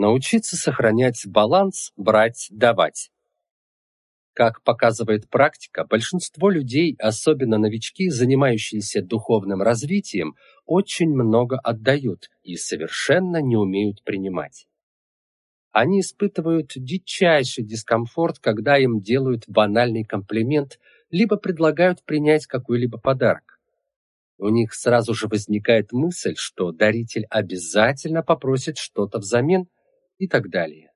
Научиться сохранять баланс, брать, давать. Как показывает практика, большинство людей, особенно новички, занимающиеся духовным развитием, очень много отдают и совершенно не умеют принимать. Они испытывают дичайший дискомфорт, когда им делают банальный комплимент, либо предлагают принять какой-либо подарок. У них сразу же возникает мысль, что даритель обязательно попросит что-то взамен и так далее.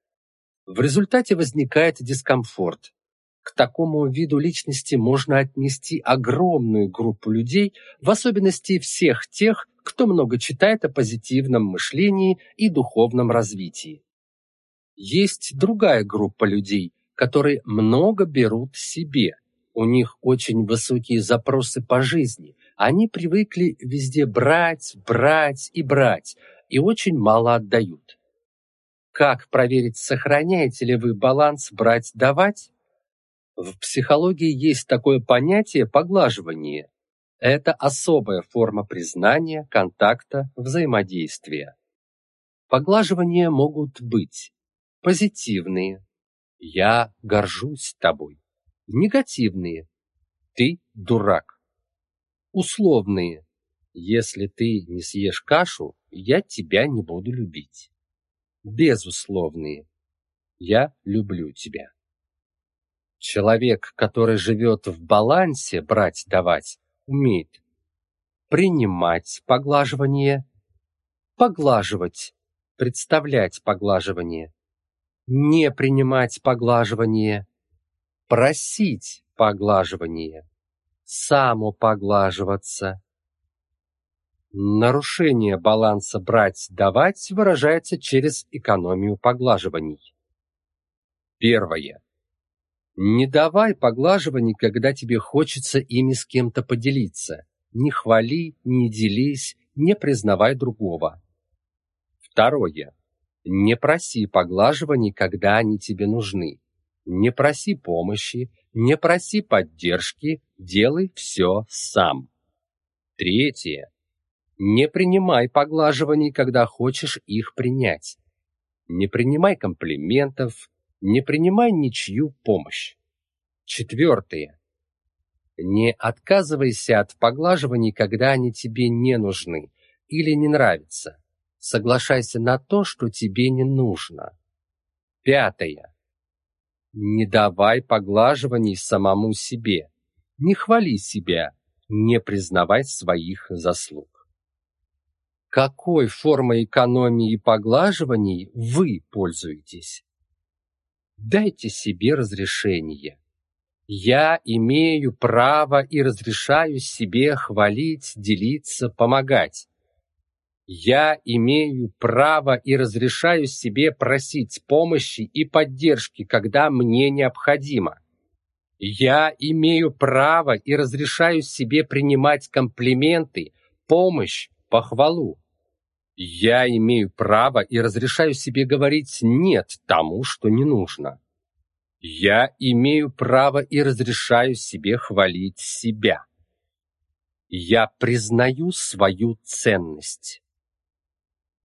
В результате возникает дискомфорт, к такому виду личности можно отнести огромную группу людей, в особенности всех тех, кто много читает о позитивном мышлении и духовном развитии. Есть другая группа людей, которые много берут себе. У них очень высокие запросы по жизни. Они привыкли везде брать, брать и брать, и очень мало отдают. Как проверить, сохраняете ли вы баланс брать-давать? В психологии есть такое понятие поглаживание. Это особая форма признания, контакта, взаимодействия. Поглаживания могут быть позитивные. Я горжусь тобой. Негативные. Ты дурак. Условные. Если ты не съешь кашу, я тебя не буду любить. Безусловные. Я люблю тебя. Человек, который живет в балансе брать-давать, умеет принимать поглаживание, поглаживать, представлять поглаживание, не принимать поглаживание, просить поглаживание, самопоглаживаться. Нарушение баланса брать-давать выражается через экономию поглаживаний. Первое. Не давай поглаживаний, когда тебе хочется ими с кем-то поделиться. Не хвали, не делись, не признавай другого. Второе. Не проси поглаживаний, когда они тебе нужны. Не проси помощи, не проси поддержки, делай все сам. Третье. Не принимай поглаживаний, когда хочешь их принять. Не принимай комплиментов, не принимай ничью помощь. Четвертое. Не отказывайся от поглаживаний, когда они тебе не нужны или не нравятся. Соглашайся на то, что тебе не нужно. Пятое. Не давай поглаживаний самому себе. Не хвали себя, не признавай своих заслуг. Какой формой экономии поглаживаний вы пользуетесь? Дайте себе разрешение. Я имею право и разрешаю себе хвалить, делиться, помогать. Я имею право и разрешаю себе просить помощи и поддержки, когда мне необходимо. Я имею право и разрешаю себе принимать комплименты, помощь, похвалу. Я имею право и разрешаю себе говорить «нет» тому, что не нужно. Я имею право и разрешаю себе хвалить себя. Я признаю свою ценность.